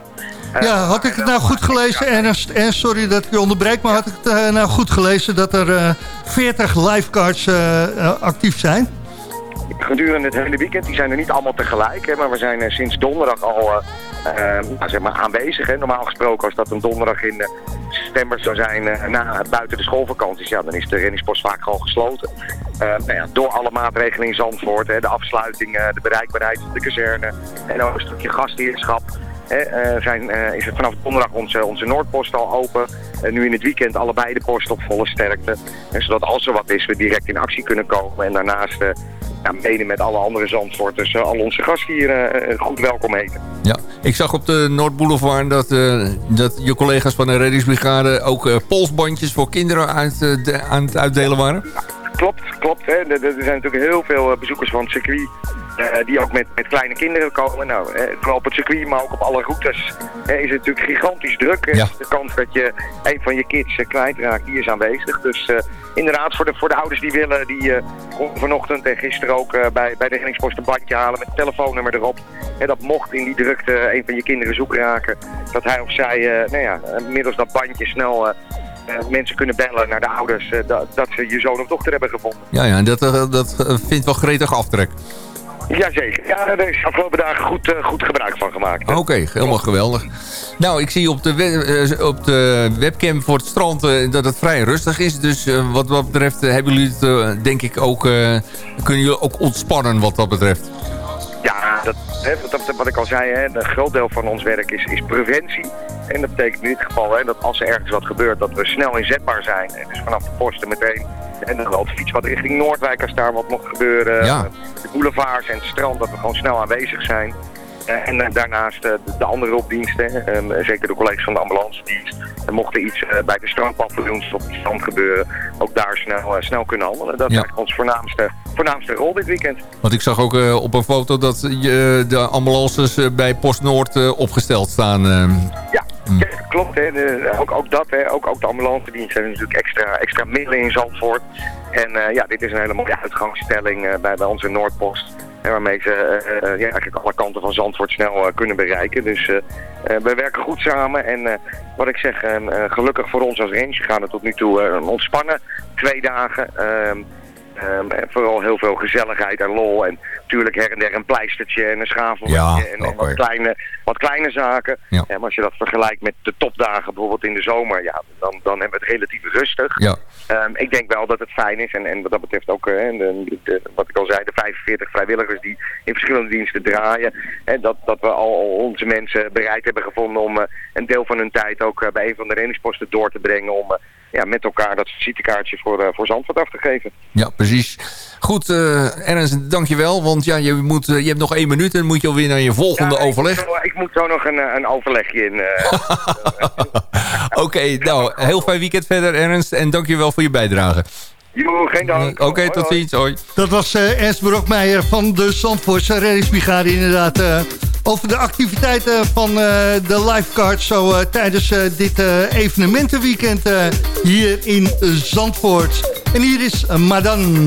Ja, had ik het nou goed gelezen, Ernst? En sorry dat ik je onderbreek, maar had ik het nou goed gelezen dat er eh 40 lifeguards actief zijn? Gedurende het hele weekend. Die zijn er niet allemaal tegelijk, hè, maar we zijn eh, sinds donderdag al eh, eh, nou, zeg maar aanwezig. Hè. Normaal gesproken als dat een donderdag in september zou zijn, na, buiten de schoolvakanties, ja, dan is de reddingspost vaak gewoon gesloten. Nou ja, door alle maatregelen in Zandvoort, hè, de afsluiting, de bereikbaarheid van de kazerne en ook een stukje gastheerschap. zijn, is het vanaf donderdag onze, onze Noordpost al open. En nu in het weekend allebei de posten op volle sterkte. En zodat als er wat is, we direct in actie kunnen komen. En daarnaast, ja, mede met alle andere Zandvoorters, eh, al onze gastheeren eh, goed welkom heten. Ja, ik zag op de Noordboulevard dat, eh, dat je collega's van de reddingsbrigade... ook eh, polsbandjes voor kinderen uit, eh, de- aan het uitdelen waren. Klopt, klopt. Hè. Er, zijn natuurlijk heel veel eh, bezoekers van het circuit eh, die ook met, met kleine kinderen komen. Nou, eh, vooral op het circuit, maar ook op alle routes eh, is het natuurlijk gigantisch druk. Ja. De kans dat je een van je kids eh, kwijtraakt, die is aanwezig. Dus eh, inderdaad, voor de, voor de ouders die willen, die eh, vanochtend en gisteren ook eh, bij, bij de reddingspost een bandje halen met het telefoonnummer erop. En dat mocht in die drukte een van je kinderen zoek raken, dat hij of zij, eh, nou ja, eh, middels dat bandje snel... eh, eh, mensen kunnen bellen naar de ouders eh, dat, dat ze je zoon of dochter hebben gevonden. Ja, ja, dat, eh, dat eh, vindt wel gretig aftrek. Jazeker. Ja, daar is afgelopen dagen goed, eh, goed gebruik van gemaakt. Oké, helemaal geweldig. Nou, ik zie op de, we- eh, op de webcam voor het strand eh, dat het vrij rustig is. Dus wat dat betreft hebben jullie het, denk ik, ook... kunnen jullie ook ontspannen wat dat betreft. Ja, dat, hè, wat, wat ik al zei, hè, een groot deel van ons werk is, is preventie. En dat betekent in dit geval hè, dat als er ergens wat gebeurt, dat we snel inzetbaar zijn. En dus vanaf de posten meteen. En dan de fiets wat richting Noordwijk als daar wat moet gebeuren. Ja. De boulevards en het strand, dat we gewoon snel aanwezig zijn. Eh, en eh, daarnaast eh, de, de andere hulpdiensten, eh, zeker de collega's van de ambulance dienst, er mochten iets bij de strandpaviljoens op het strand gebeuren, ook daar snel, snel kunnen handelen. Dat is Ja. ons voornaamste, voornaamste rol dit weekend. Want ik zag ook op een foto dat je de ambulances bij Post Noord opgesteld staan. Ja, ja, klopt. Hè. De- ook, ook dat, hè. Ook, ook de ambulance dienst hebben natuurlijk extra, extra middelen in Zandvoort. En ja, dit is een hele mooie uitgangsstelling bij, bij onze Noordpost. Hè, waarmee ze eh, eh, ja, eigenlijk alle kanten van Zandvoort snel eh, kunnen bereiken. Dus we werken goed samen. En wat ik zeg, gelukkig voor ons als range gaan we tot nu toe ontspannen. Twee dagen. Ehm, ehm, en vooral heel veel gezelligheid en lol. En natuurlijk her en der een pleistertje en een schaveltje. Ja, en, en wat, kleine, wat kleine zaken. Ja. En als je dat vergelijkt met de topdagen bijvoorbeeld in de zomer, ja, dan, dan hebben we het relatief rustig. Ja. Ehm, ik denk wel dat het fijn is en, en wat dat betreft ook, eh, de, de- wat ik al zei, de 45 vrijwilligers die in verschillende diensten draaien. En dat, dat we al onze mensen bereid hebben gevonden om eh, een deel van hun tijd ook eh, bij een van de reddingsposten door te brengen om ja, met elkaar dat visitekaartje voor, eh, voor Zandvoort af te geven. Ja, precies. Goed, eh Ernst, dankjewel. Want ja, je, moet, eh, je hebt nog één minuut en moet je alweer naar je volgende Ja, ik overleg. moet zo- Ik, moet zo nog een, een overlegje in. Oké, nou, heel fijn weekend verder Ernst. En dankjewel voor je bijdrage. Jo, geen dank. Oké, tot ziens. Hoi. Dat was eh Ernst Brokmeijer van de Zandvoortse reddingsbrigade inderdaad. eh, over de activiteiten van eh, de lifeguards zo tijdens dit eh, evenementenweekend eh, hier in Zandvoort. En hier is Madan.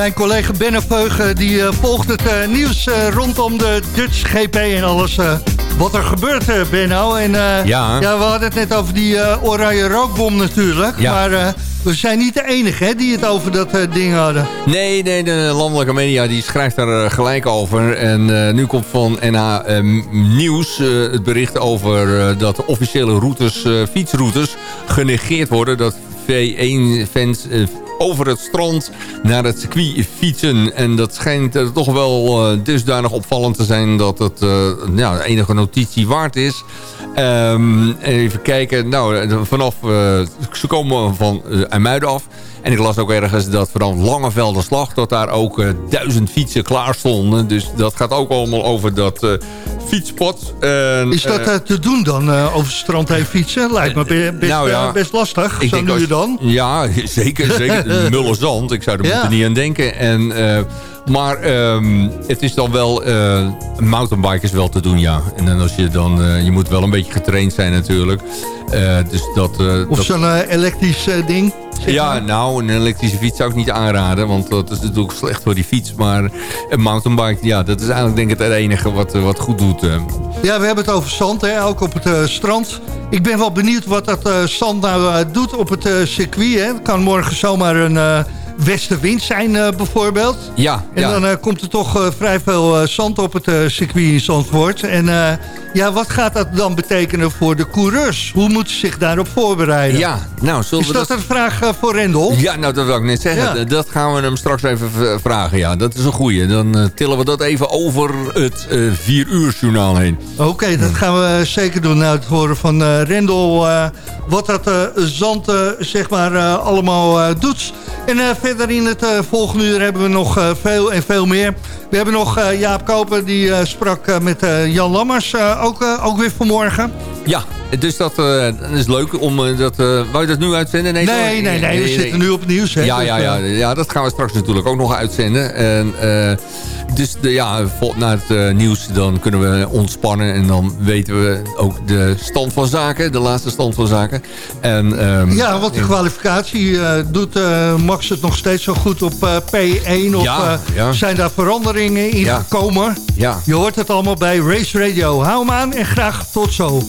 Mijn collega Benno Veugen die eh, volgt het eh, nieuws eh, rondom de Dutch GP en alles wat er gebeurt, Benno. En, Ja. we hadden het net over die oranje rookbom natuurlijk. Ja. Maar we zijn niet de enige hè, die het over dat ding hadden. Nee, nee, de landelijke media die schrijft daar gelijk over. En nu komt van NH Nieuws het bericht over dat de officiële routes, fietsroutes genegeerd worden. Dat V1-fans eh, over het strand naar het circuit fietsen. En dat schijnt toch wel eh, dusdanig opvallend te zijn dat het eh, ja, enige notitie waard is. Ehm, even kijken. Nou, eh, vanaf... eh, ze komen van uh, IJmuiden af. En ik las ook ergens dat vanaf Langevelderslag... dat daar ook duizend fietsen klaar stonden. Dus dat gaat ook allemaal over dat fietspot. En, Is dat te doen dan, over het strand heen fietsen? Lijkt me be- best, nou ja, best lastig, ik zo nu je dan. Ja, zeker. zeker. Mulle zand. Ik zou er Ja. moeten niet aan denken. En, maar ehm, het is dan wel... eh mountainbike is wel te doen, ja. En dan als je dan... eh, je moet wel een beetje getraind zijn natuurlijk. Eh, dus dat... Of dat- zo'n elektrisch ding. ja, nou, een elektrische fiets zou ik niet aanraden. Want dat is natuurlijk slecht voor die fiets. Maar een mountainbike, ja, dat is eigenlijk denk ik het enige wat, wat goed doet. Ja, we hebben het over zand, hè, ook op het strand. Ik ben wel benieuwd wat dat zand nou doet op het circuit. Hè. Het kan morgen zomaar een westenwind zijn eh, bijvoorbeeld. Ja, En ja. dan eh, komt er toch eh, vrij veel zand op het circuit in Zandvoort. En ja, wat gaat dat dan betekenen voor de coureurs? Hoe moeten ze zich daarop voorbereiden? Ja, nou, zullen Is we dat een vraag voor Rendel? Ja, nou dat wil ik net zeggen. Ja. Dat gaan we hem straks even vragen. Ja, dat is een goeie. Dan tillen we dat even over het vier uur journaal heen. Oké, dat gaan we zeker doen. Nou, het horen van eh, Rendel wat dat zand zeg maar allemaal doet. En eh, verder in het eh, volgende uur hebben we nog eh, veel en veel meer. We hebben nog eh, Jaap Koper, die sprak met Jan Lammers, ook, ook weer vanmorgen. Ja, dus dat, eh, is leuk om eh, dat... eh wou je dat nu uitzenden? Nee, nee, nee, we zitten nu op het nieuws. Hè, Ja, dus, ja, ja, ja, dat gaan we straks natuurlijk ook nog uitzenden. En, dus de, ja, na het nieuws dan kunnen we ontspannen. En dan weten we ook de stand van zaken. De laatste stand van zaken. En, ehm, Ja, want de kwalificatie doet Max het nog steeds zo goed op eh, P1? Of Ja, ja. zijn daar veranderingen in Ja. gekomen? Ja. Je hoort het allemaal bij Race Radio. Hou hem aan en graag tot zo.